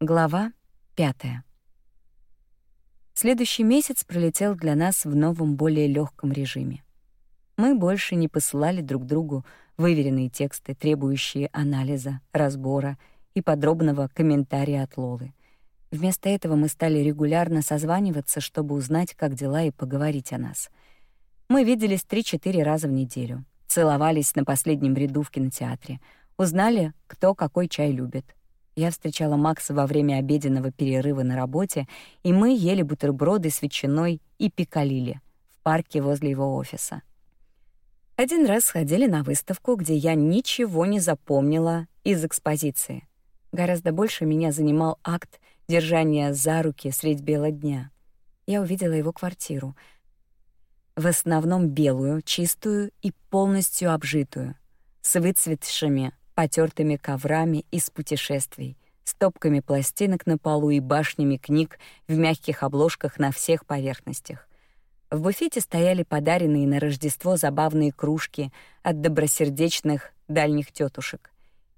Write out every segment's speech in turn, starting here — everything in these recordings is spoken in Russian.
Глава пятая. Следующий месяц пролетел для нас в новом, более легком режиме. Мы больше не посылали друг другу выверенные тексты, требующие анализа, разбора и подробного комментария от Лолы. Вместо этого мы стали регулярно созваниваться, чтобы узнать, как дела и поговорить о нас. Мы виделись 3-4 раза в неделю, целовались на последнем ряду в кинотеатре, узнали, кто какой чай любит, я встречала Макса во время обеденного перерыва на работе, и мы ели бутерброды с ветчиной и пикалили в парке возле его офиса. Один раз сходили на выставку, где я ничего не запомнила из экспозиции. Гораздо больше меня занимал акт держания за руки средь бела дня. Я увидела его квартиру. В основном белую, чистую и полностью обжитую, с выцветшими потертыми коврами из путешествий, стопками пластинок на полу и башнями книг в мягких обложках на всех поверхностях. В буфете стояли подаренные на Рождество забавные кружки от добросердечных дальних тетушек.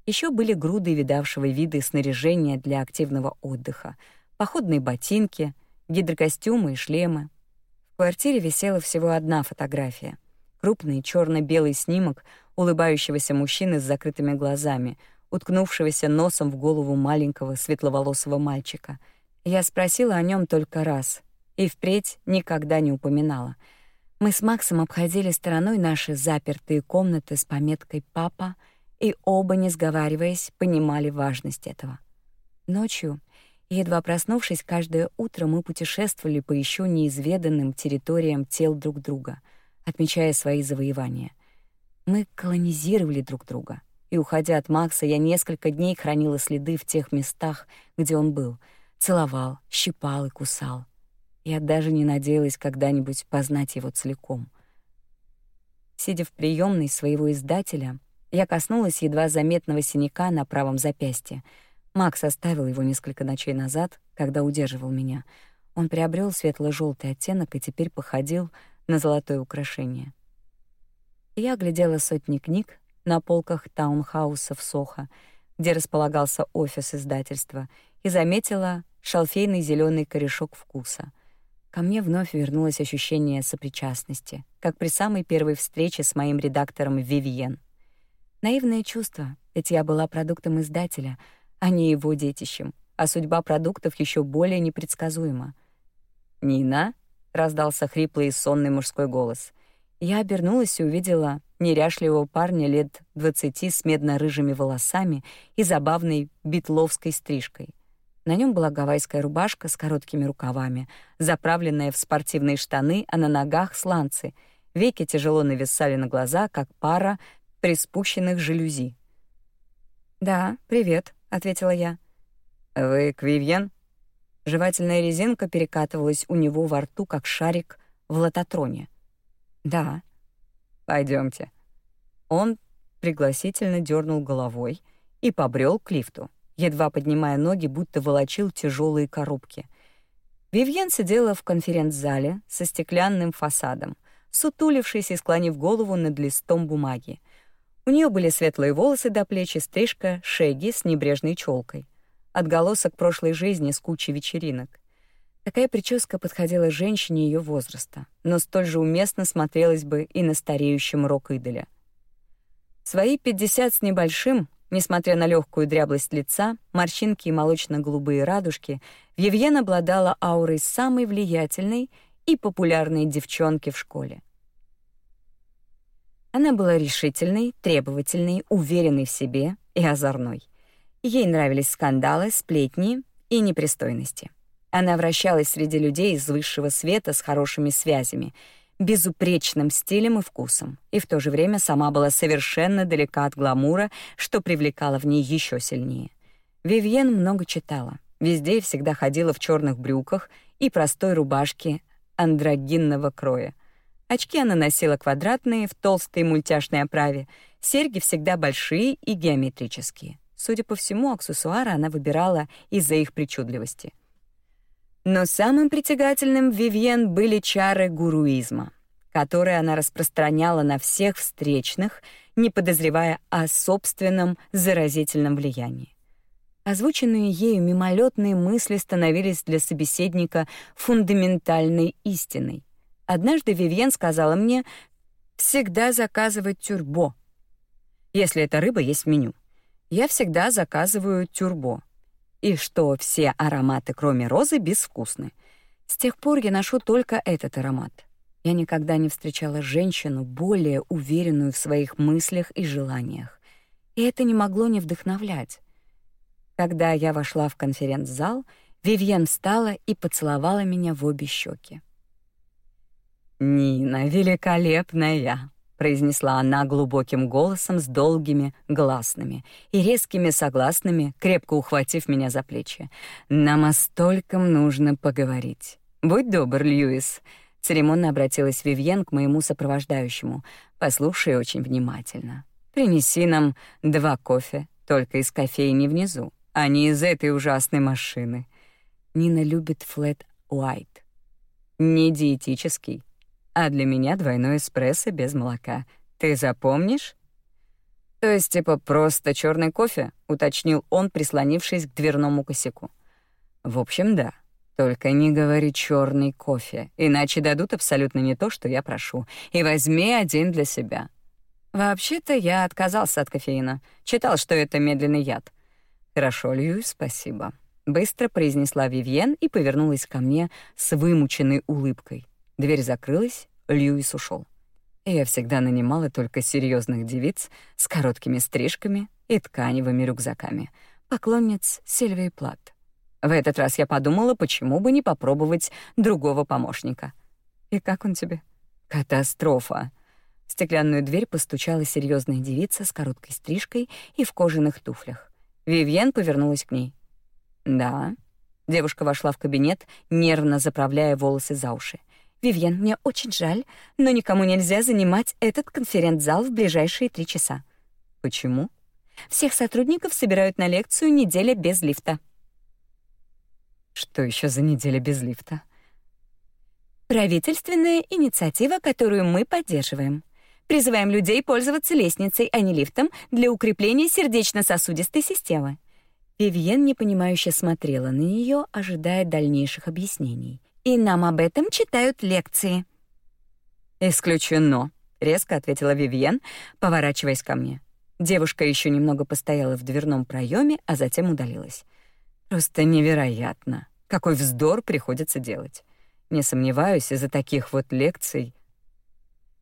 Еще были груды видавшего виды снаряжения для активного отдыха, походные ботинки, гидрокостюмы и шлемы. В квартире висела всего одна фотография — крупный черно белый снимок улыбающегося мужчины с закрытыми глазами, уткнувшегося носом в голову маленького светловолосого мальчика. Я спросила о нем только раз и впредь никогда не упоминала. Мы с Максом обходили стороной наши запертые комнаты с пометкой «папа», и оба, не сговариваясь, понимали важность этого. Ночью, едва проснувшись, каждое утро мы путешествовали по еще неизведанным территориям тел друг друга, отмечая свои завоевания. Мы колонизировали друг друга. И, уходя от Макса, я несколько дней хранила следы в тех местах, где он был. Целовал, щипал и кусал. Я даже не надеялась когда-нибудь познать его целиком. Сидя в приемной своего издателя, я коснулась едва заметного синяка на правом запястье. Макс оставил его несколько ночей назад, когда удерживал меня. Он приобрел светло желтый оттенок и теперь походил на золотое украшение. Я глядела сотни книг на полках таунхауса в Сохо, где располагался офис издательства, и заметила шалфейный зеленый корешок вкуса. Ко мне вновь вернулось ощущение сопричастности, как при самой первой встрече с моим редактором Вивьен. Наивное чувство, ведь я была продуктом издателя, а не его детищем, а судьба продуктов еще более непредсказуема. «Нина?» — раздался хриплый и сонный мужской голос. Я обернулась и увидела неряшливого парня лет двадцати с медно-рыжими волосами и забавной битловской стрижкой. На нем была гавайская рубашка с короткими рукавами, заправленная в спортивные штаны, а на ногах — сланцы. Веки тяжело нависали на глаза, как пара приспущенных жалюзи. «Да, привет», — ответила я. «Вы Квивьен?» Жевательная резинка перекатывалась у него во рту, как шарик в лототроне. Да. Пойдемте. Он пригласительно дернул головой и побрел к лифту, едва поднимая ноги, будто волочил тяжелые коробки. Вивьен сидела в конференц-зале со стеклянным фасадом, сутулившись и склонив голову над листом бумаги. У нее были светлые волосы до плеч стрижка шеги с небрежной челкой. Отголосок прошлой жизни с кучей вечеринок. Такая прическа подходила женщине ее возраста, но столь же уместно смотрелась бы и на стареющем рок-идоле. Свои 50 с небольшим, несмотря на легкую дряблость лица, морщинки и молочно-голубые радужки, Вивьен обладала аурой самой влиятельной и популярной девчонки в школе. Она была решительной, требовательной, уверенной в себе и озорной. Ей нравились скандалы, сплетни и непристойности. Она вращалась среди людей из высшего света с хорошими связями, безупречным стилем и вкусом, и в то же время сама была совершенно далека от гламура, что привлекало в ней еще сильнее. Вивьен много читала, везде и всегда ходила в черных брюках и простой рубашке андрогинного кроя. Очки она носила квадратные, в толстой мультяшной оправе, серьги всегда большие и геометрические. Судя по всему, аксессуары она выбирала из-за их причудливости — но самым притягательным в Вивьен были чары гуруизма, которые она распространяла на всех встречных, не подозревая о собственном заразительном влиянии. Озвученные ею мимолетные мысли становились для собеседника фундаментальной истиной. Однажды Вивьен сказала мне всегда заказывать тюрбо. Если это рыба есть в меню. Я всегда заказываю тюрбо. И что все ароматы, кроме розы, безвкусны. С тех пор я ношу только этот аромат. Я никогда не встречала женщину более уверенную в своих мыслях и желаниях. И это не могло не вдохновлять. Когда я вошла в конференц-зал, Вивьен встала и поцеловала меня в обе щеки. «Нина, великолепная!» — произнесла она глубоким голосом с долгими гласными и резкими согласными, крепко ухватив меня за плечи. «Нам о стольком нужно поговорить. Будь добр, Льюис». Церемонно обратилась Вивьен к моему сопровождающему. «Послушай очень внимательно. Принеси нам два кофе, только из кофейни внизу а не из этой ужасной машины. Нина любит white. Не диетический, а для меня двойной эспрессо без молока. Ты запомнишь? То есть типа просто черный кофе, уточнил он, прислонившись к дверному косяку. В общем, да. Только не говори черный кофе, иначе дадут абсолютно не то, что я прошу. И возьми один для себя. Вообще-то я отказался от кофеина. Читал, что это медленный яд. «Хорошо, Льюис, спасибо», — быстро произнесла Вивьен и повернулась ко мне с вымученной улыбкой. Дверь закрылась, Льюис ушел. Я всегда нанимала только серьезных девиц с короткими стрижками и тканевыми рюкзаками, поклонниц Сильвии Плат. В этот раз я подумала, почему бы не попробовать другого помощника. «И как он тебе?» «Катастрофа!» В стеклянную дверь постучала серьезная девица с короткой стрижкой и в кожаных туфлях. Вивьен повернулась к ней. «Да». Девушка вошла в кабинет, нервно заправляя волосы за уши. «Вивьен, мне очень жаль, но никому нельзя занимать этот конференц-зал в ближайшие три часа». «Почему?» «Всех сотрудников собирают на лекцию «Неделя без лифта». «Что еще за неделя без лифта?» «Правительственная инициатива, которую мы поддерживаем. Призываем людей пользоваться лестницей, а не лифтом, для укрепления сердечно-сосудистой системы. Вивьен непонимающе смотрела на нее, ожидая дальнейших объяснений. И нам об этом читают лекции. Исключено, резко ответила Вивьен, поворачиваясь ко мне. Девушка еще немного постояла в дверном проеме, а затем удалилась. Просто невероятно, какой вздор приходится делать. Не сомневаюсь, из-за таких вот лекций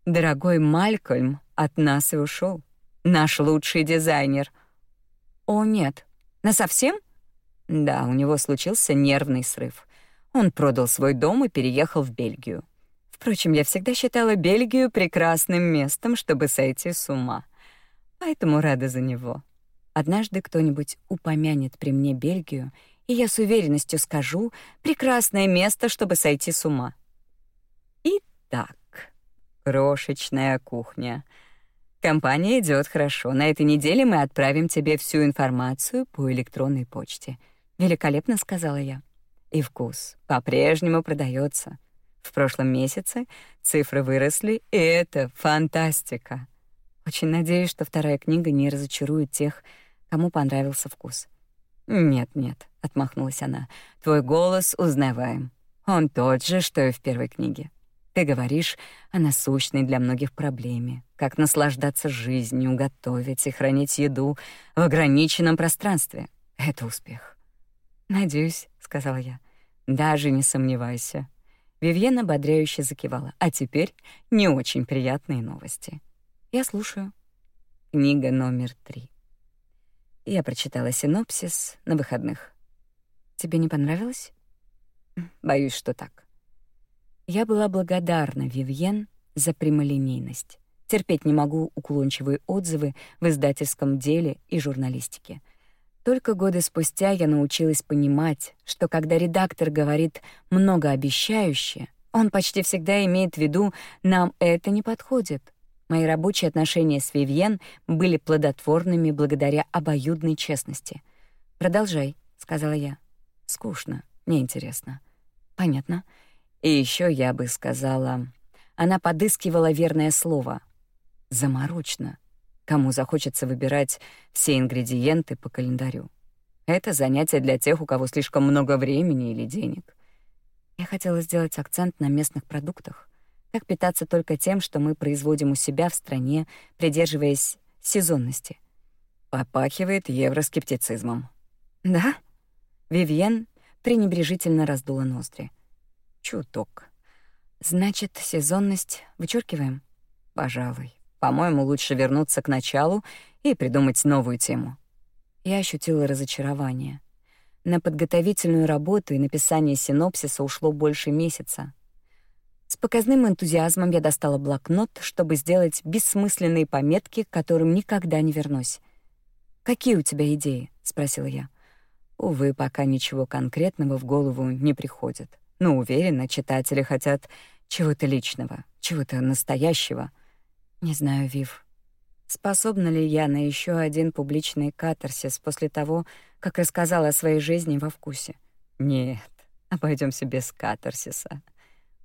Дорогой Малькольм от нас и ушел. Наш лучший дизайнер. О, нет. На совсем? Да, у него случился нервный срыв. Он продал свой дом и переехал в Бельгию. Впрочем, я всегда считала Бельгию прекрасным местом, чтобы сойти с ума. Поэтому рада за него. Однажды кто-нибудь упомянет при мне Бельгию, и я с уверенностью скажу: прекрасное место, чтобы сойти с ума. Итак, Крошечная кухня. Компания идет хорошо. На этой неделе мы отправим тебе всю информацию по электронной почте. Великолепно, сказала я. И вкус по-прежнему продается. В прошлом месяце цифры выросли, и это фантастика. Очень надеюсь, что вторая книга не разочарует тех, кому понравился вкус. Нет-нет, отмахнулась она. Твой голос узнаваем. Он тот же, что и в первой книге. Ты говоришь о насущной для многих проблеме, как наслаждаться жизнью, готовить и хранить еду в ограниченном пространстве. Это успех. Надеюсь, сказала я. Даже не сомневайся. Вивьена ободряюще закивала. А теперь не очень приятные новости. Я слушаю. Книга номер три. Я прочитала синопсис на выходных. Тебе не понравилось? Боюсь, что так. Я была благодарна Вивьен за прямолинейность. Терпеть не могу уклончивые отзывы в издательском деле и журналистике. Только годы спустя я научилась понимать, что когда редактор говорит многообещающе, он почти всегда имеет в виду «нам это не подходит». Мои рабочие отношения с Вивьен были плодотворными благодаря обоюдной честности. «Продолжай», — сказала я. «Скучно, неинтересно». «Понятно». И еще я бы сказала, она подыскивала верное слово. Заморочно. Кому захочется выбирать все ингредиенты по календарю. Это занятие для тех, у кого слишком много времени или денег. Я хотела сделать акцент на местных продуктах. Как питаться только тем, что мы производим у себя в стране, придерживаясь сезонности. Попахивает евроскептицизмом. Да? Вивьен пренебрежительно раздула ноздри. Чуток. Значит, сезонность вычеркиваем? Пожалуй. По-моему, лучше вернуться к началу и придумать новую тему. Я ощутила разочарование. На подготовительную работу и написание синопсиса ушло больше месяца. С показным энтузиазмом я достала блокнот, чтобы сделать бессмысленные пометки, к которым никогда не вернусь. «Какие у тебя идеи?» — спросила я. Увы, пока ничего конкретного в голову не приходит. Но уверена, читатели хотят чего-то личного, чего-то настоящего. Не знаю, Вив, способна ли я на еще один публичный катарсис после того, как рассказала о своей жизни во вкусе. Нет, обойдемся без катарсиса.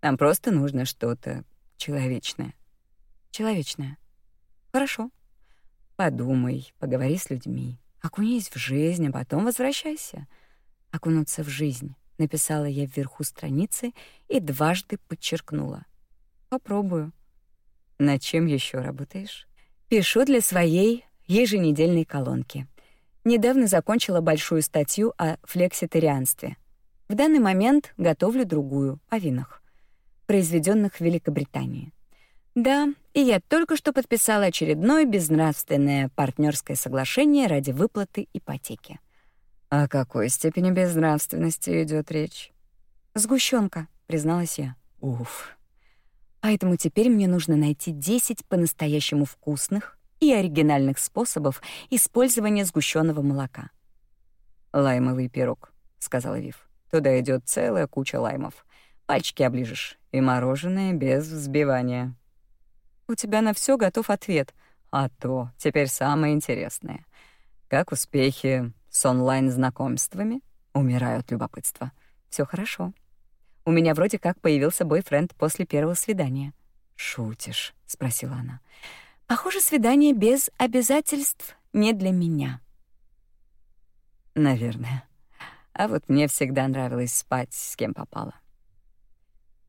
Нам просто нужно что-то человечное. Человечное. Хорошо. Подумай, поговори с людьми. Окунись в жизнь, а потом возвращайся. Окунуться в жизнь, написала я вверху страницы и дважды подчеркнула. Попробую. Над чем еще работаешь? Пишу для своей еженедельной колонки. Недавно закончила большую статью о флекситарианстве. В данный момент готовлю другую о винах, произведенных в Великобритании. Да, и я только что подписала очередное безнравственное партнерское соглашение ради выплаты ипотеки. О какой степени безнравственности идет речь? Сгущенка, призналась я. Уф. Поэтому теперь мне нужно найти 10 по-настоящему вкусных и оригинальных способов использования сгущенного молока. Лаймовый пирог, сказала Вив. Туда идет целая куча лаймов. Пальчики оближешь и мороженое без взбивания. У тебя на все готов ответ. А то теперь самое интересное. Как успехи с онлайн-знакомствами? Умираю от любопытства. Все хорошо. У меня вроде как появился бойфренд после первого свидания. «Шутишь?» — спросила она. «Похоже, свидание без обязательств не для меня». «Наверное. А вот мне всегда нравилось спать с кем попало.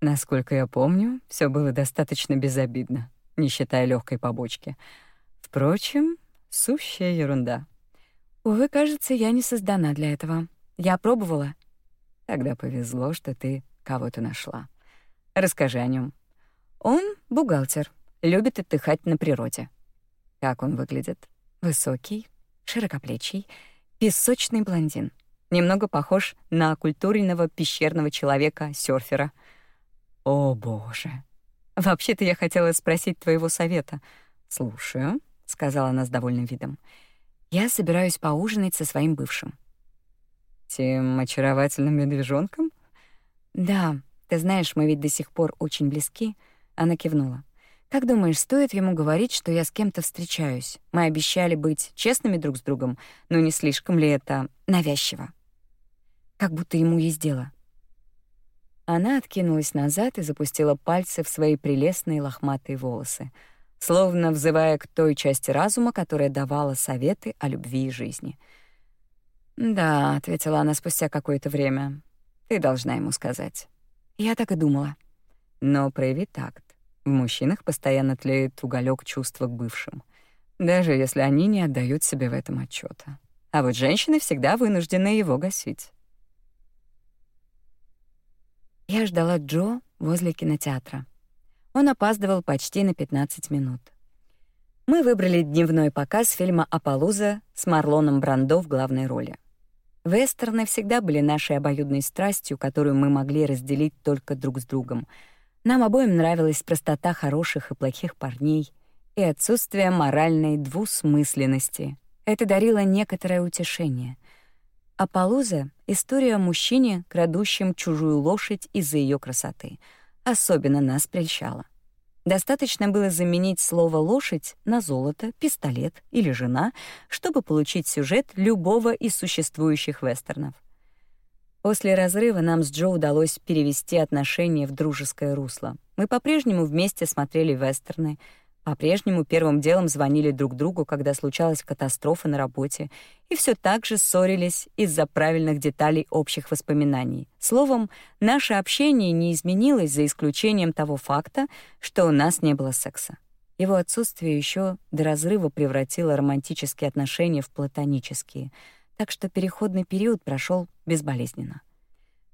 Насколько я помню, все было достаточно безобидно не считая легкой побочки. Впрочем, сущая ерунда. Увы, кажется, я не создана для этого. Я пробовала. Тогда повезло, что ты кого-то нашла. Расскажи о нем. Он бухгалтер, любит отдыхать на природе. Как он выглядит? Высокий, широкоплечий, песочный блондин. Немного похож на культурного пещерного человека-сёрфера. О, боже, Вообще-то я хотела спросить твоего совета. Слушаю, сказала она с довольным видом. Я собираюсь поужинать со своим бывшим. Тем очаровательным медвежонком? Да, ты знаешь, мы ведь до сих пор очень близки. Она кивнула. Как думаешь, стоит ему говорить, что я с кем-то встречаюсь? Мы обещали быть честными друг с другом, но не слишком ли это навязчиво? Как будто ему есть дело. Она откинулась назад и запустила пальцы в свои прелестные лохматые волосы, словно взывая к той части разума, которая давала советы о любви и жизни. «Да», — ответила она спустя какое-то время, — «ты должна ему сказать». Я так и думала. Но прояви такт. В мужчинах постоянно тлеет уголек чувства к бывшим, даже если они не отдают себе в этом отчета. А вот женщины всегда вынуждены его гасить. Я ждала Джо возле кинотеатра. Он опаздывал почти на 15 минут. Мы выбрали дневной показ фильма «Аполлуза» с Марлоном Брандо в главной роли. Вестерны всегда были нашей обоюдной страстью, которую мы могли разделить только друг с другом. Нам обоим нравилась простота хороших и плохих парней и отсутствие моральной двусмысленности. Это дарило некоторое утешение. Аполлуза — история о мужчине, крадущем чужую лошадь из-за ее красоты. Особенно нас прельщала. Достаточно было заменить слово «лошадь» на «золото», «пистолет» или «жена», чтобы получить сюжет любого из существующих вестернов. После разрыва нам с Джо удалось перевести отношения в дружеское русло. Мы по-прежнему вместе смотрели вестерны, По-прежнему первым делом звонили друг другу, когда случалась катастрофа на работе, и все так же ссорились из-за правильных деталей общих воспоминаний. Словом, наше общение не изменилось за исключением того факта, что у нас не было секса. Его отсутствие еще до разрыва превратило романтические отношения в платонические, так что переходный период прошел безболезненно.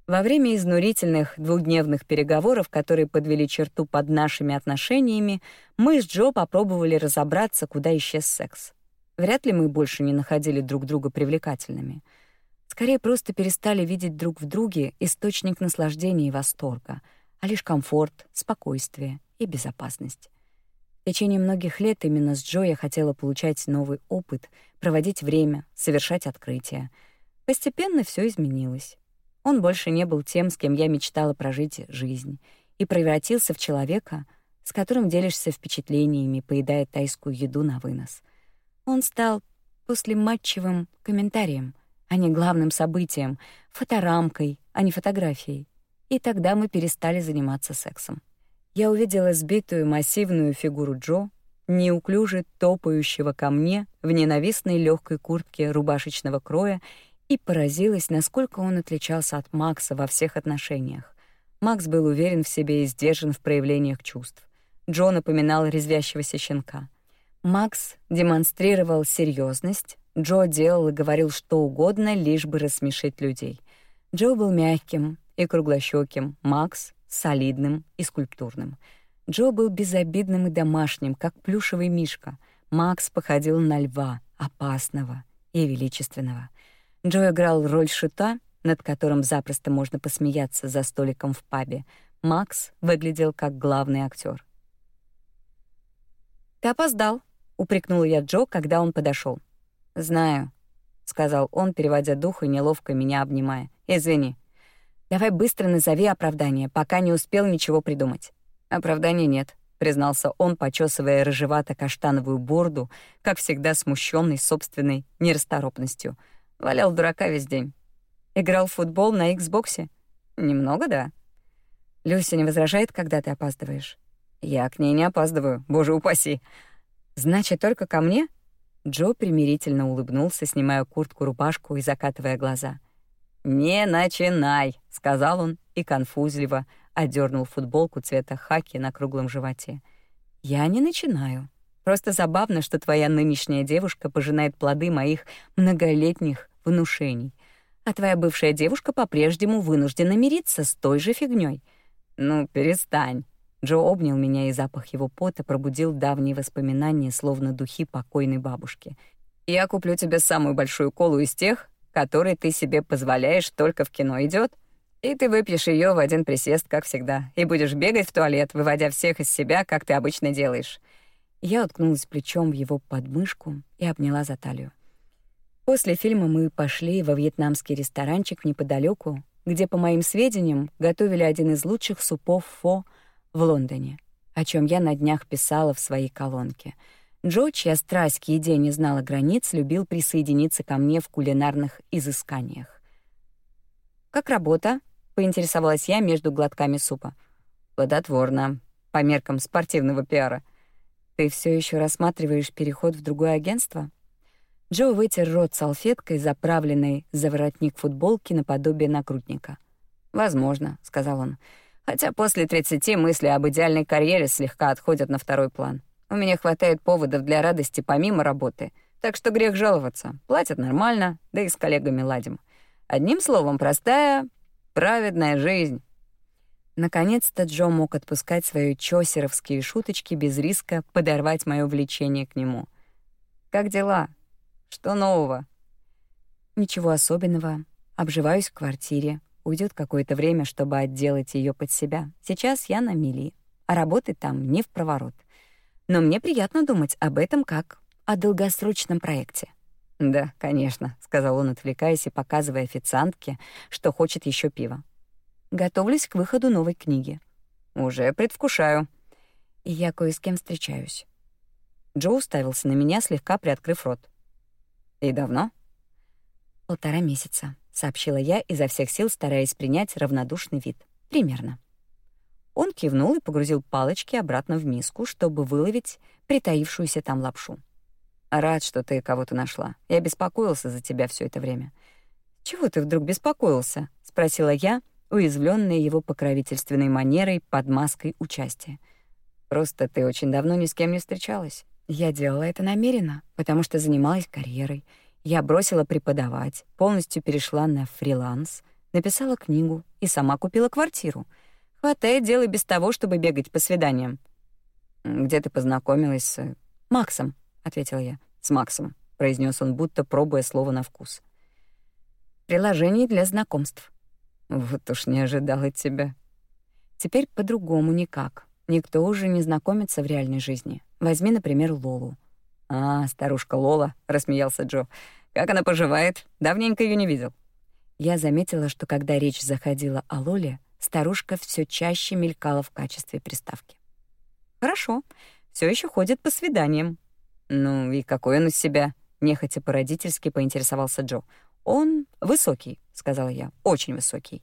Во время изнурительных двухдневных переговоров, которые подвели черту под нашими отношениями, мы с Джо попробовали разобраться, куда исчез секс. Вряд ли мы больше не находили друг друга привлекательными. Скорее, просто перестали видеть друг в друге источник наслаждения и восторга, а лишь комфорт, спокойствие и безопасность. В течение многих лет именно с Джо я хотела получать новый опыт, проводить время, совершать открытия. Постепенно все изменилось. Он больше не был тем, с кем я мечтала прожить жизнь, и превратился в человека, с которым делишься впечатлениями, поедая тайскую еду на вынос. Он стал послематчевым комментарием, а не главным событием, фоторамкой, а не фотографией. И тогда мы перестали заниматься сексом. Я увидела сбитую массивную фигуру Джо, неуклюже топающего ко мне в ненавистной легкой куртке рубашечного кроя и поразилась, насколько он отличался от Макса во всех отношениях. Макс был уверен в себе и сдержан в проявлениях чувств. Джо напоминал резвящегося щенка. Макс демонстрировал серьезность, Джо делал и говорил что угодно, лишь бы рассмешить людей. Джо был мягким и круглощёким, Макс — солидным и скульптурным. Джо был безобидным и домашним, как плюшевый мишка. Макс походил на льва, опасного и величественного. Джо играл роль шута, над которым запросто можно посмеяться за столиком в пабе. Макс выглядел как главный актер. «Ты опоздал», — упрекнула я Джо, когда он подошел. «Знаю», — сказал он, переводя дух и неловко меня обнимая. «Извини. Давай быстро назови оправдание, пока не успел ничего придумать». «Оправдания нет», — признался он, почесывая рыжевато-каштановую борду, как всегда смущенный собственной нерасторопностью — Валял дурака весь день. Играл в футбол на Xbox? Немного, да. Люся не возражает, когда ты опаздываешь? Я к ней не опаздываю, боже упаси. Значит, только ко мне? Джо примирительно улыбнулся, снимая куртку-рубашку и закатывая глаза. «Не начинай», — сказал он и конфузливо одернул футболку цвета хаки на круглом животе. «Я не начинаю. Просто забавно, что твоя нынешняя девушка пожинает плоды моих многолетних внушений, а твоя бывшая девушка по-прежнему вынуждена мириться с той же фигней. Ну, перестань. Джо обнял меня, и запах его пота пробудил давние воспоминания, словно духи покойной бабушки. Я куплю тебе самую большую колу из тех, которые ты себе позволяешь только в кино идет, и ты выпьешь ее в один присест, как всегда, и будешь бегать в туалет, выводя всех из себя, как ты обычно делаешь. Я уткнулась плечом в его подмышку и обняла за талию. После фильма мы пошли во вьетнамский ресторанчик неподалеку, где, по моим сведениям, готовили один из лучших супов фо в Лондоне, о чем я на днях писала в своей колонке. Джо, чья страсть к еде не знала границ, любил присоединиться ко мне в кулинарных изысканиях. «Как работа?» — поинтересовалась я между глотками супа. «Плодотворно, по меркам спортивного пиара», ты все еще рассматриваешь переход в другое агентство? Джо вытер рот салфеткой, заправленной за воротник футболки наподобие нагрудника. Возможно, сказал он. Хотя после 30 мысли об идеальной карьере слегка отходят на второй план. У меня хватает поводов для радости помимо работы, так что грех жаловаться. Платят нормально, да и с коллегами ладим. Одним словом, простая, праведная жизнь. Наконец-то Джо мог отпускать свои чосеровские шуточки без риска подорвать мое влечение к нему. «Как дела? Что нового?» «Ничего особенного. Обживаюсь в квартире. Уйдет какое-то время, чтобы отделать ее под себя. Сейчас я на мели, а работы там не в проворот. Но мне приятно думать об этом как о долгосрочном проекте». «Да, конечно», — сказал он, отвлекаясь и показывая официантке, что хочет еще пива. Готовлюсь к выходу новой книги. Уже предвкушаю. И я кое с кем встречаюсь. Джо уставился на меня, слегка приоткрыв рот. «И давно?» «Полтора месяца», — сообщила я, изо всех сил стараясь принять равнодушный вид. «Примерно». Он кивнул и погрузил палочки обратно в миску, чтобы выловить притаившуюся там лапшу. «Рад, что ты кого-то нашла. Я беспокоился за тебя все это время». «Чего ты вдруг беспокоился?» — спросила я, уязвленная его покровительственной манерой под маской участия. «Просто ты очень давно ни с кем не встречалась. Я делала это намеренно, потому что занималась карьерой. Я бросила преподавать, полностью перешла на фриланс, написала книгу и сама купила квартиру — Хватает дела без того, чтобы бегать по свиданиям. Где ты познакомилась с Максом? ответила я. С Максом, произнес он, будто пробуя слово на вкус. Приложение для знакомств. Вот уж не ожидал от тебя. Теперь по-другому никак. Никто уже не знакомится в реальной жизни. Возьми, например, Лолу. А, старушка Лола, рассмеялся Джо. Как она поживает? Давненько ее не видел. Я заметила, что когда речь заходила о Лоле, старушка все чаще мелькала в качестве приставки. «Хорошо, все еще ходит по свиданиям». «Ну и какой он из себя?» — нехотя по-родительски поинтересовался Джо. «Он высокий», — сказала я, — «очень высокий».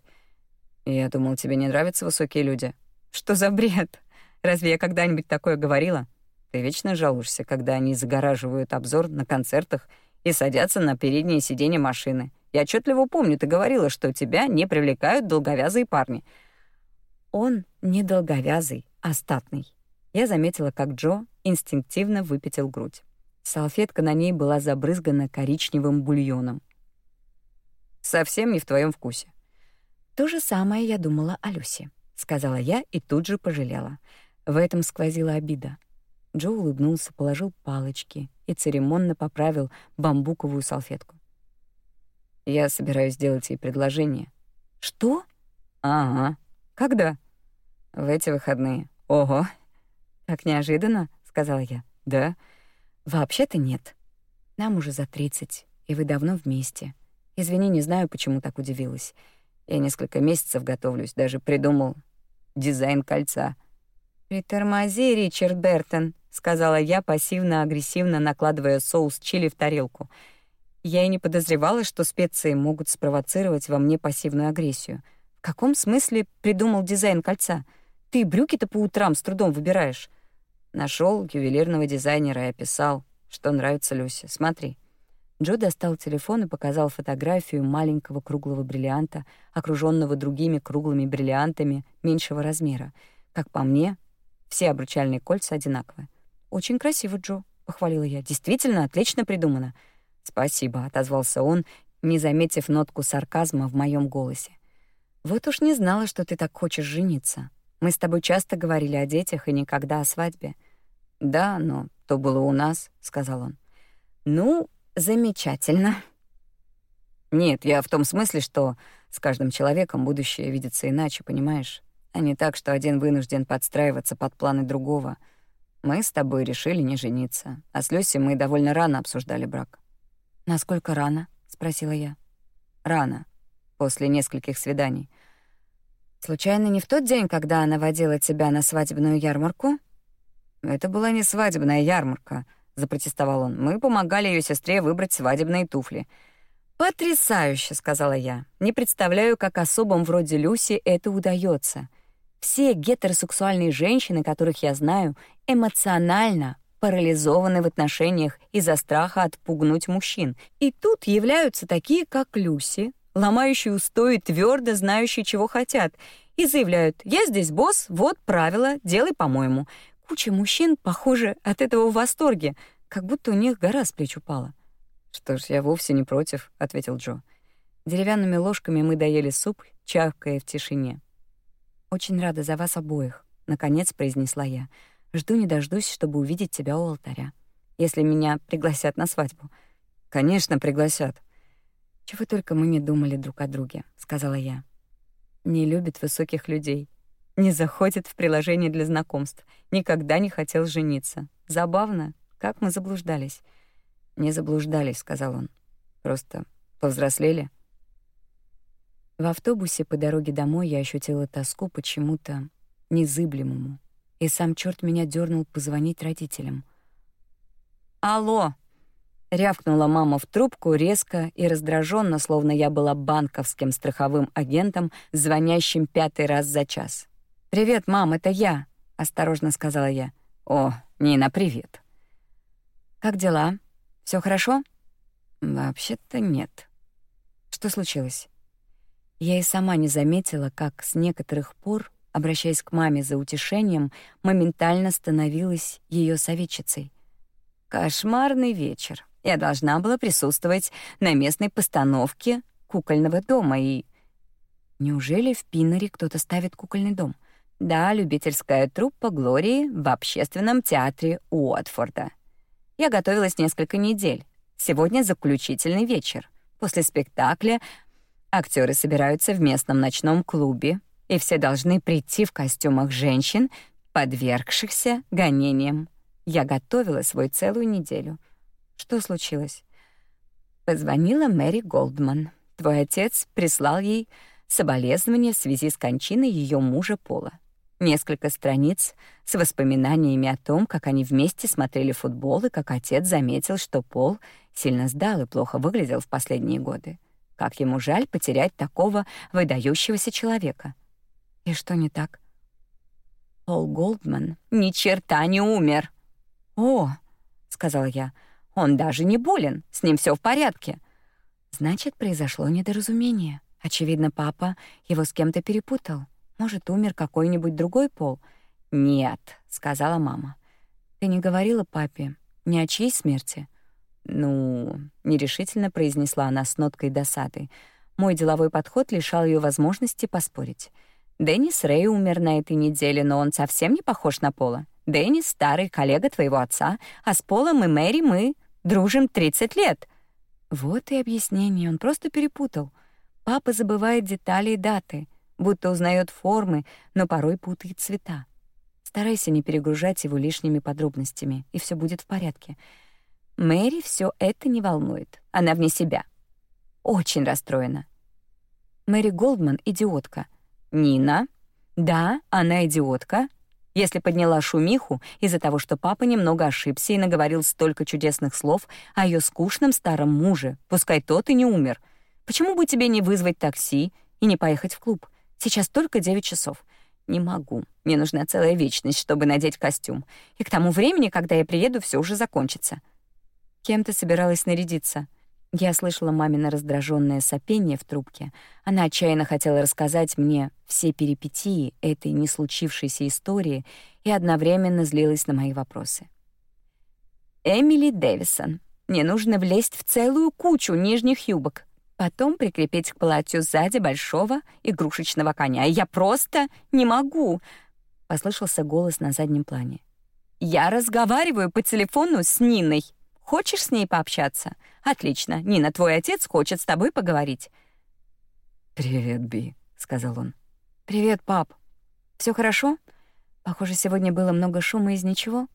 «Я думал, тебе не нравятся высокие люди». «Что за бред? Разве я когда-нибудь такое говорила?» «Ты вечно жалуешься, когда они загораживают обзор на концертах и садятся на переднее сиденье машины. Я отчетливо помню, ты говорила, что тебя не привлекают долговязые парни. Он не долговязый, а статный. Я заметила, как Джо инстинктивно выпятил грудь. Салфетка на ней была забрызгана коричневым бульоном. Совсем не в твоем вкусе. То же самое я думала о Люсе, сказала я и тут же пожалела. В этом сквозила обида. Джо улыбнулся, положил палочки и церемонно поправил бамбуковую салфетку. Я собираюсь сделать ей предложение. Что? Ага. Когда? В эти выходные. Ого. Так неожиданно, сказала я. Да. Вообще-то нет. Нам уже за 30, и вы давно вместе. Извини, не знаю, почему так удивилась. Я несколько месяцев готовлюсь, даже придумал дизайн кольца. «Притормози, Ричард Бертон», — сказала я, пассивно-агрессивно накладывая соус чили в тарелку — я и не подозревала, что специи могут спровоцировать во мне пассивную агрессию. В каком смысле придумал дизайн кольца? Ты брюки-то по утрам с трудом выбираешь. Нашел ювелирного дизайнера и описал, что нравится Люсе. Смотри. Джо достал телефон и показал фотографию маленького круглого бриллианта, окруженного другими круглыми бриллиантами меньшего размера. Как по мне, все обручальные кольца одинаковые. «Очень красиво, Джо», — похвалила я. «Действительно, отлично придумано». «Спасибо», — отозвался он, не заметив нотку сарказма в моем голосе. «Вот уж не знала, что ты так хочешь жениться. Мы с тобой часто говорили о детях и никогда о свадьбе». «Да, но то было у нас», — сказал он. «Ну, замечательно». «Нет, я в том смысле, что с каждым человеком будущее видится иначе, понимаешь? А не так, что один вынужден подстраиваться под планы другого. Мы с тобой решили не жениться, а с Люси мы довольно рано обсуждали брак. «Насколько рано?» — спросила я. «Рано. После нескольких свиданий. Случайно не в тот день, когда она водила тебя на свадебную ярмарку?» «Это была не свадебная ярмарка», — запротестовал он. «Мы помогали ее сестре выбрать свадебные туфли». «Потрясающе», — сказала я. «Не представляю, как особам вроде Люси это удается. Все гетеросексуальные женщины, которых я знаю, эмоционально парализованы в отношениях из-за страха отпугнуть мужчин. И тут являются такие, как Люси, ломающие устои, твердо знающие, чего хотят, и заявляют «Я здесь босс, вот правила, делай по-моему». Куча мужчин, похоже, от этого в восторге, как будто у них гора с плеч упала. «Что ж, я вовсе не против», — ответил Джо. Деревянными ложками мы доели суп, чавкая в тишине. «Очень рада за вас обоих», — наконец произнесла я. Жду не дождусь, чтобы увидеть тебя у алтаря. Если меня пригласят на свадьбу. Конечно, пригласят. Чего только мы не думали друг о друге, сказала я. Не любит высоких людей. Не заходит в приложение для знакомств. Никогда не хотел жениться. Забавно, как мы заблуждались. Не заблуждались, сказал он. Просто повзрослели. В автобусе по дороге домой я ощутила тоску почему-то незыблемому, и сам черт меня дернул позвонить родителям. «Алло!» — рявкнула мама в трубку резко и раздраженно, словно я была банковским страховым агентом, звонящим пятый раз за час. «Привет, мам, это я», — осторожно сказала я. «О, Нина, привет». «Как дела? Все хорошо?» «Вообще-то нет». «Что случилось?» Я и сама не заметила, как с некоторых пор, обращаясь к маме за утешением, моментально становилась ее советчицей. «Кошмарный вечер. Я должна была присутствовать на местной постановке кукольного дома и...» «Неужели в Пиннере кто-то ставит кукольный дом?» «Да, любительская труппа Глории в общественном театре Уотфорда. Я готовилась несколько недель. Сегодня заключительный вечер. После спектакля актеры собираются в местном ночном клубе, и все должны прийти в костюмах женщин, подвергшихся гонениям. Я готовила свой целую неделю. Что случилось? Позвонила Мэри Голдман. Твой отец прислал ей соболезнования в связи с кончиной ее мужа Пола. Несколько страниц с воспоминаниями о том, как они вместе смотрели футбол и как отец заметил, что Пол сильно сдал и плохо выглядел в последние годы. Как ему жаль потерять такого выдающегося человека. И что не так? Пол Голдман ни черта не умер. «О», — сказала я, — «он даже не болен, с ним все в порядке». Значит, произошло недоразумение. Очевидно, папа его с кем-то перепутал. Может, умер какой-нибудь другой пол? Нет, сказала мама. Ты не говорила папе ни о чьей смерти? Ну, нерешительно произнесла она с ноткой досады. Мой деловой подход лишал ее возможности поспорить. Деннис Рэй умер на этой неделе, но он совсем не похож на Пола. Деннис — старый коллега твоего отца, а с Полом и Мэри мы дружим 30 лет. Вот и объяснение, он просто перепутал. Папа забывает детали и даты будто узнает формы, но порой путает цвета. Старайся не перегружать его лишними подробностями, и все будет в порядке. Мэри все это не волнует. Она вне себя. Очень расстроена. Мэри Голдман — идиотка. Нина? Да, она идиотка. Если подняла шумиху из-за того, что папа немного ошибся и наговорил столько чудесных слов о ее скучном старом муже, пускай тот и не умер, почему бы тебе не вызвать такси и не поехать в клуб? Сейчас только 9 часов. Не могу. Мне нужна целая вечность, чтобы надеть костюм. И к тому времени, когда я приеду, все уже закончится. Кем ты собиралась нарядиться? Я слышала мамино раздраженное сопение в трубке. Она отчаянно хотела рассказать мне все перипетии этой не случившейся истории и одновременно злилась на мои вопросы. Эмили Дэвисон. Мне нужно влезть в целую кучу нижних юбок. Потом прикрепить к платью сзади большого игрушечного коня. Я просто не могу. Послышался голос на заднем плане. Я разговариваю по телефону с Ниной. Хочешь с ней пообщаться? Отлично. Нина, твой отец хочет с тобой поговорить. Привет, Би, сказал он. Привет, пап. Все хорошо? Похоже, сегодня было много шума из ничего.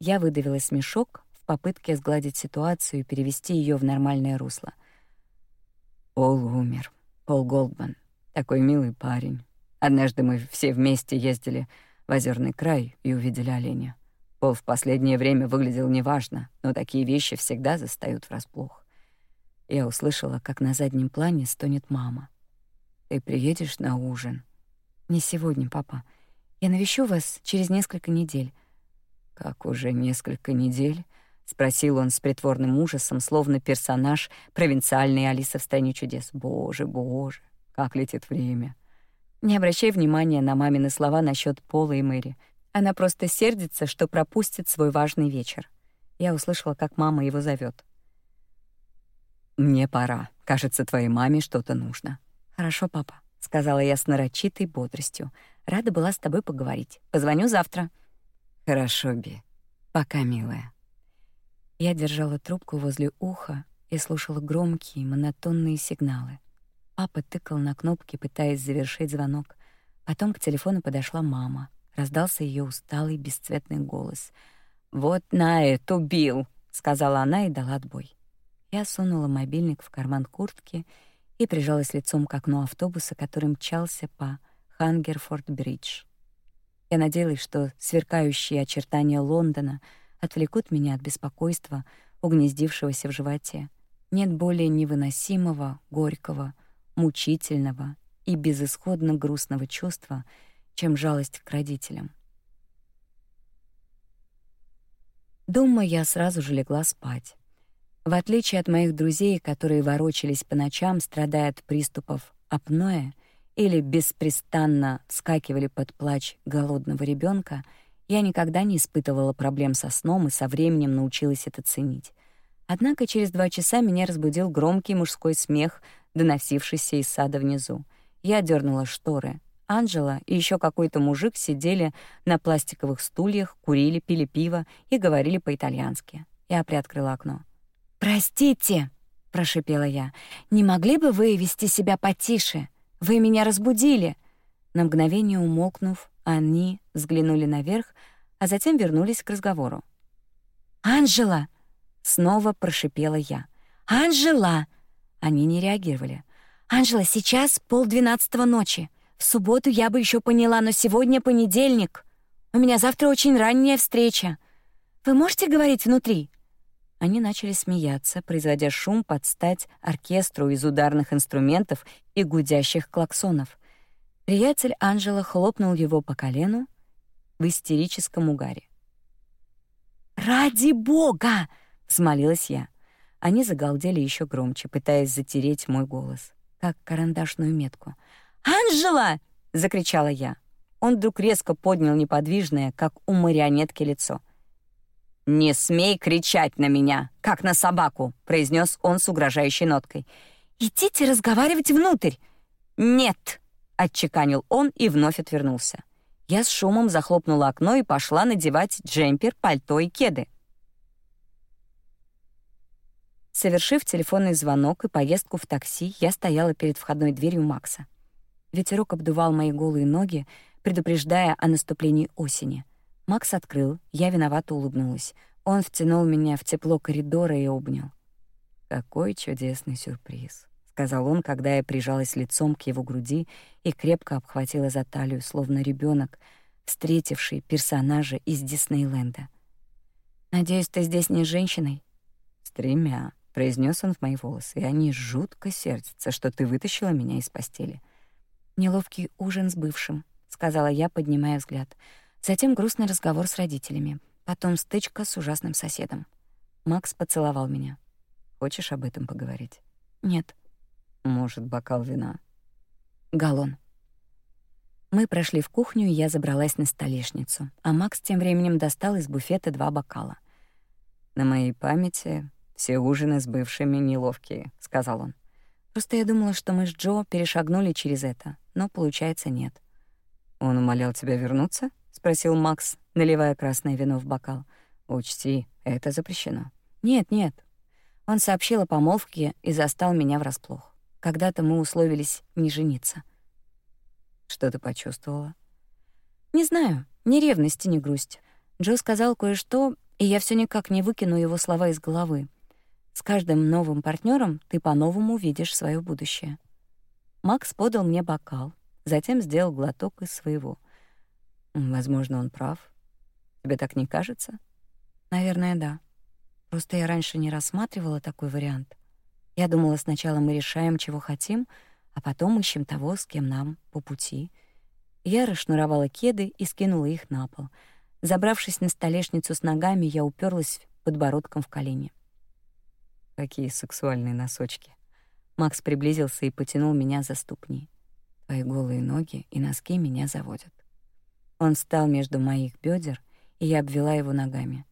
Я выдавила смешок в попытке сгладить ситуацию и перевести ее в нормальное русло. Пол умер. Пол Голдман. Такой милый парень. Однажды мы все вместе ездили в озерный край и увидели оленя. Пол в последнее время выглядел неважно, но такие вещи всегда застают врасплох. Я услышала, как на заднем плане стонет мама. «Ты приедешь на ужин?» «Не сегодня, папа. Я навещу вас через несколько недель». «Как уже несколько недель?» — спросил он с притворным ужасом, словно персонаж провинциальной Алисы в «Стране чудес». «Боже, боже, как летит время!» Не обращай внимания на мамины слова насчет Пола и Мэри. Она просто сердится, что пропустит свой важный вечер. Я услышала, как мама его зовет. «Мне пора. Кажется, твоей маме что-то нужно». «Хорошо, папа», — сказала я с нарочитой бодростью. «Рада была с тобой поговорить. Позвоню завтра». «Хорошо, Би. Пока, милая». Я держала трубку возле уха и слушала громкие, монотонные сигналы. Папа тыкал на кнопки, пытаясь завершить звонок. Потом к телефону подошла мама. Раздался ее усталый, бесцветный голос. «Вот на эту бил!» — сказала она и дала отбой. Я сунула мобильник в карман куртки и прижалась лицом к окну автобуса, который мчался по Хангерфорд-бридж. Я надеялась, что сверкающие очертания Лондона — отвлекут меня от беспокойства, угнездившегося в животе. Нет более невыносимого, горького, мучительного и безысходно грустного чувства, чем жалость к родителям. Дома я сразу же легла спать. В отличие от моих друзей, которые ворочались по ночам, страдая от приступов апноэ или беспрестанно вскакивали под плач голодного ребенка, я никогда не испытывала проблем со сном и со временем научилась это ценить. Однако через два часа меня разбудил громкий мужской смех, доносившийся из сада внизу. Я дернула шторы. Анжела и еще какой-то мужик сидели на пластиковых стульях, курили, пили пиво и говорили по-итальянски. Я приоткрыла окно. «Простите», — прошипела я, — «не могли бы вы вести себя потише? Вы меня разбудили». На мгновение умолкнув, они взглянули наверх, а затем вернулись к разговору. «Анжела!» — снова прошипела я. «Анжела!» Они не реагировали. «Анжела, сейчас полдвенадцатого ночи. В субботу я бы еще поняла, но сегодня понедельник. У меня завтра очень ранняя встреча. Вы можете говорить внутри?» Они начали смеяться, производя шум под стать оркестру из ударных инструментов и гудящих клаксонов. Приятель Анжела хлопнул его по колену в истерическом угаре. «Ради бога!» — взмолилась я. Они загалдели еще громче, пытаясь затереть мой голос, как карандашную метку. «Анжела!» — закричала я. Он вдруг резко поднял неподвижное, как у марионетки, лицо. «Не смей кричать на меня, как на собаку», — произнес он с угрожающей ноткой. «Идите разговаривать внутрь». «Нет», — отчеканил он и вновь отвернулся. Я с шумом захлопнула окно и пошла надевать джемпер, пальто и кеды. Совершив телефонный звонок и поездку в такси, я стояла перед входной дверью Макса. Ветерок обдувал мои голые ноги, предупреждая о наступлении осени. Макс открыл, я виновато улыбнулась. Он втянул меня в тепло коридора и обнял. «Какой чудесный сюрприз», — сказал он, когда я прижалась лицом к его груди и крепко обхватила за талию, словно ребенок, встретивший персонажа из Диснейленда. «Надеюсь, ты здесь не с женщиной?» «С тремя», — произнес он в мои волосы, «и они жутко сердятся, что ты вытащила меня из постели». Неловкий ужин с бывшим, сказала я, поднимая взгляд. Затем грустный разговор с родителями, потом стычка с ужасным соседом. Макс поцеловал меня. Хочешь об этом поговорить? Нет. Может, бокал вина? Галлон. Мы прошли в кухню, и я забралась на столешницу, а Макс тем временем достал из буфета два бокала. На моей памяти все ужины с бывшими неловкие, сказал он. Просто я думала, что мы с Джо перешагнули через это, но получается нет. Он умолял тебя вернуться? спросил Макс, наливая красное вино в бокал. Учти, это запрещено. Нет, нет. Он сообщил о помолвке и застал меня врасплох. Когда-то мы условились не жениться. Что ты почувствовала? Не знаю, ни ревность, ни грусть. Джо сказал кое-что, и я все никак не выкину его слова из головы. С каждым новым партнером ты по-новому видишь свое будущее. Макс подал мне бокал, затем сделал глоток из своего. Возможно, он прав. Тебе так не кажется? Наверное, да. Просто я раньше не рассматривала такой вариант. Я думала, сначала мы решаем, чего хотим, а потом ищем того, с кем нам по пути. Я расшнуровала кеды и скинула их на пол. Забравшись на столешницу с ногами, я уперлась подбородком в колени. Какие сексуальные носочки. Макс приблизился и потянул меня за ступни. Твои голые ноги и носки меня заводят. Он встал между моих бедер, и я обвела его ногами.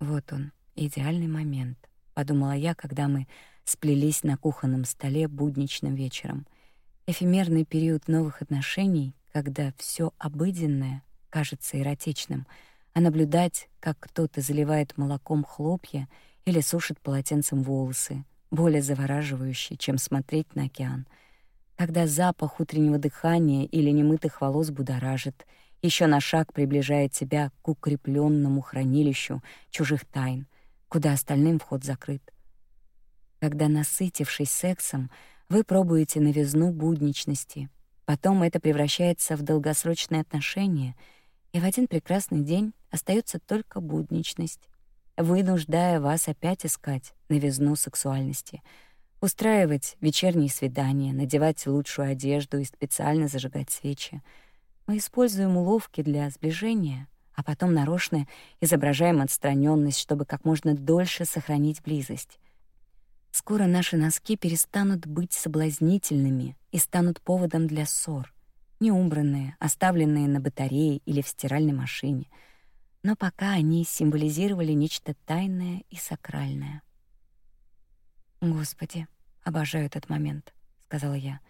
Вот он, идеальный момент, подумала я, когда мы сплелись на кухонном столе будничным вечером. Эфемерный период новых отношений, когда все обыденное кажется эротичным, а наблюдать, как кто-то заливает молоком хлопья или сушит полотенцем волосы, более завораживающе, чем смотреть на океан. Когда запах утреннего дыхания или немытых волос будоражит, еще на шаг приближает тебя к укрепленному хранилищу чужих тайн, куда остальным вход закрыт. Когда, насытившись сексом, вы пробуете новизну будничности, потом это превращается в долгосрочные отношения, и в один прекрасный день остается только будничность вынуждая вас опять искать новизну сексуальности, устраивать вечерние свидания, надевать лучшую одежду и специально зажигать свечи. Мы используем уловки для сближения, а потом нарочно изображаем отстраненность, чтобы как можно дольше сохранить близость. Скоро наши носки перестанут быть соблазнительными и станут поводом для ссор, неубранные, оставленные на батарее или в стиральной машине. Но пока они символизировали нечто тайное и сакральное. «Господи, обожаю этот момент», — сказала я.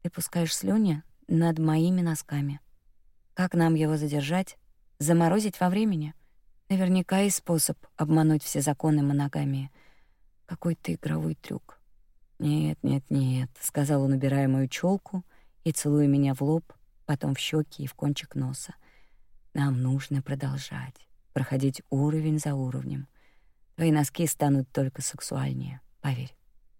«Ты пускаешь слюни над моими носками. Как нам его задержать? Заморозить во времени? Наверняка есть способ обмануть все законы моногамии. Какой-то игровой трюк». «Нет, нет, нет», — сказал он, убирая мою челку и целуя меня в лоб, потом в щеки и в кончик носа. «Нам нужно продолжать, проходить уровень за уровнем. Твои носки станут только сексуальнее». Поверь.